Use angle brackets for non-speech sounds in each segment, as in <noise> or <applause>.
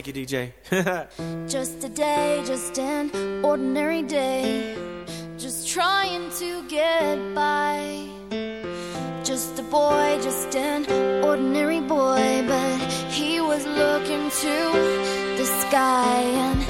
Thank you, DJ. <laughs> Just a day, just an ordinary day. Just trying to get by. Just a boy, just an ordinary boy. But he was looking to the sky. And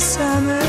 summer.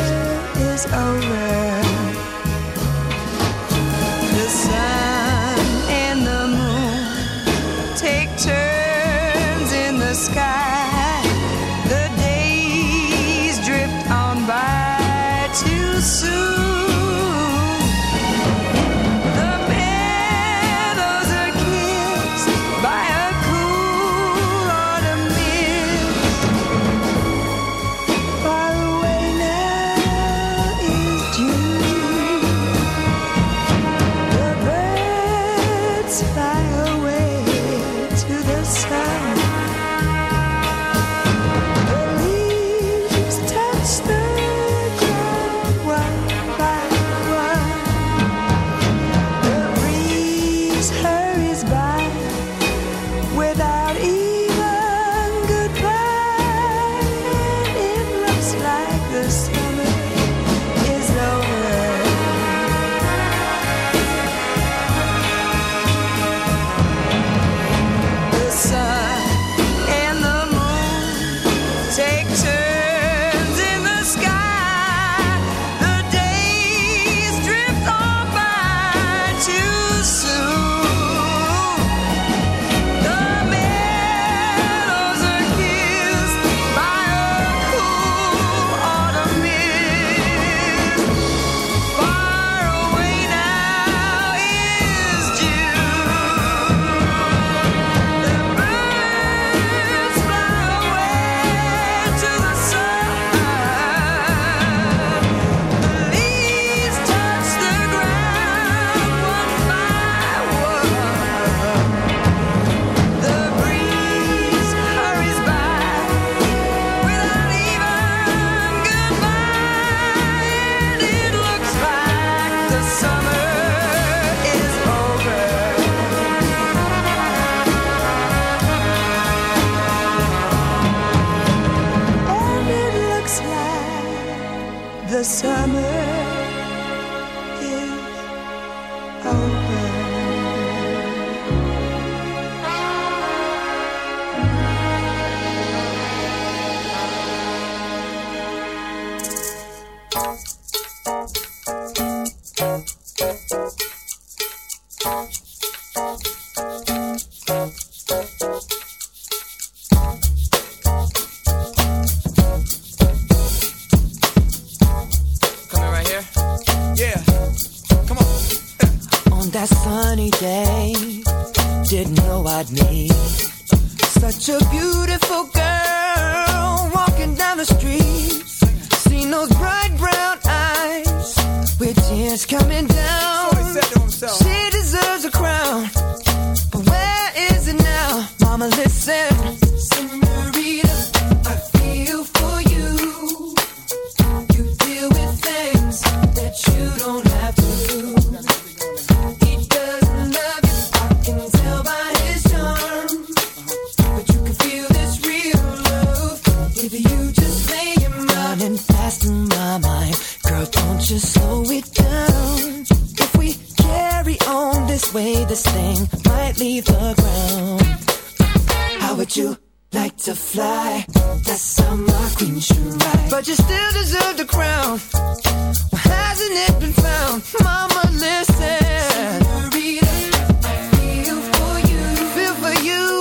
Might leave the ground. How would you like to fly? That's how my queen should ride. But you still deserve the crown. Why hasn't it been found? Mama, listen. I feel for you. Feel for. You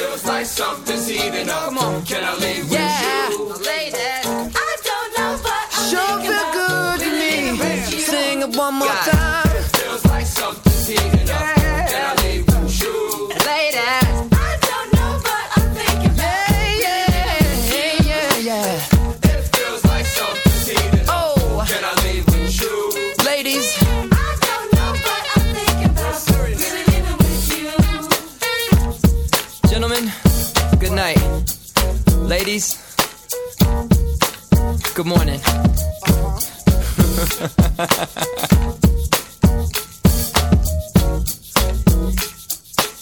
feels like something's heating up. Come on. Can I leave yeah. with you? Ladies, good morning. <laughs>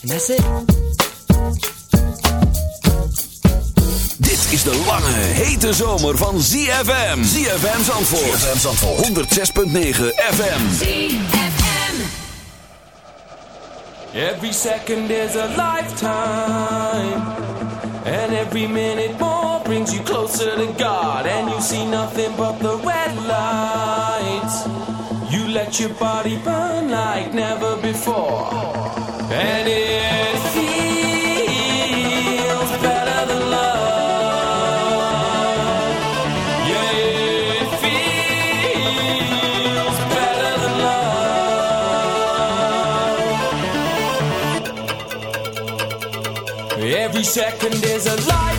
And that's it. Dit is de lange, hete zomer van ZFM. ZFM Zandvoort. ZFM Zandvoort. 106.9 FM. ZFM. Every second is a lifetime. And every minute more brings you closer to God. And you see nothing but the red lights. You let your body burn like never before. And it Every second is a lifetime,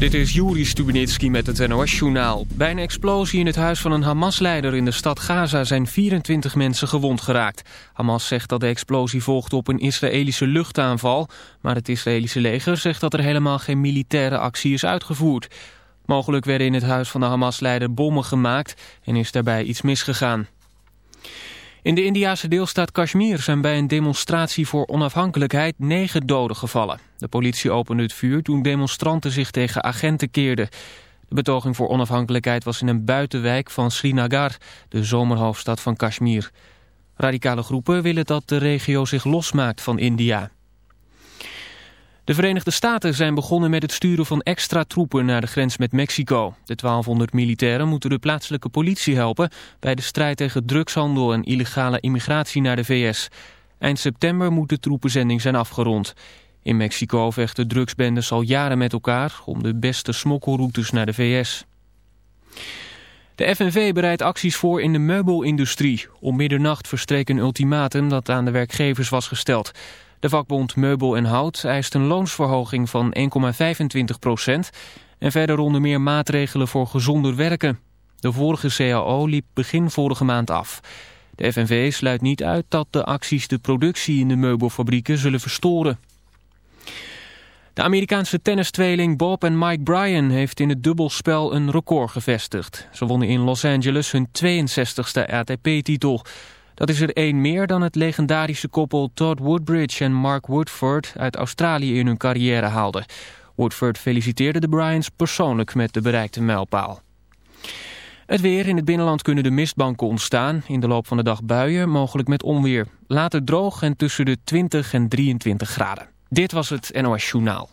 Dit is Juri Stubenitski met het NOS-journaal. Bij een explosie in het huis van een Hamas-leider in de stad Gaza zijn 24 mensen gewond geraakt. Hamas zegt dat de explosie volgde op een Israëlische luchtaanval. Maar het Israëlische leger zegt dat er helemaal geen militaire actie is uitgevoerd. Mogelijk werden in het huis van de Hamas-leider bommen gemaakt en is daarbij iets misgegaan. In de Indiase deelstaat Kashmir zijn bij een demonstratie voor onafhankelijkheid negen doden gevallen. De politie opende het vuur toen demonstranten zich tegen agenten keerden. De betoging voor onafhankelijkheid was in een buitenwijk van Srinagar, de zomerhoofdstad van Kashmir. Radicale groepen willen dat de regio zich losmaakt van India. De Verenigde Staten zijn begonnen met het sturen van extra troepen naar de grens met Mexico. De 1200 militairen moeten de plaatselijke politie helpen bij de strijd tegen drugshandel en illegale immigratie naar de VS. Eind september moet de troepenzending zijn afgerond. In Mexico vechten drugsbendes al jaren met elkaar om de beste smokkelroutes naar de VS. De FNV bereidt acties voor in de meubelindustrie. Om middernacht verstreek een ultimatum dat aan de werkgevers was gesteld. De vakbond Meubel en Hout eist een loonsverhoging van 1,25 procent... en verder onder meer maatregelen voor gezonder werken. De vorige CAO liep begin vorige maand af. De FNV sluit niet uit dat de acties de productie in de meubelfabrieken zullen verstoren. De Amerikaanse tennistweeling Bob en Mike Bryan heeft in het dubbelspel een record gevestigd. Ze wonnen in Los Angeles hun 62e ATP-titel... Dat is er één meer dan het legendarische koppel Todd Woodbridge en Mark Woodford uit Australië in hun carrière haalden. Woodford feliciteerde de Bryans persoonlijk met de bereikte mijlpaal. Het weer. In het binnenland kunnen de mistbanken ontstaan. In de loop van de dag buien, mogelijk met onweer. Later droog en tussen de 20 en 23 graden. Dit was het NOS Journaal.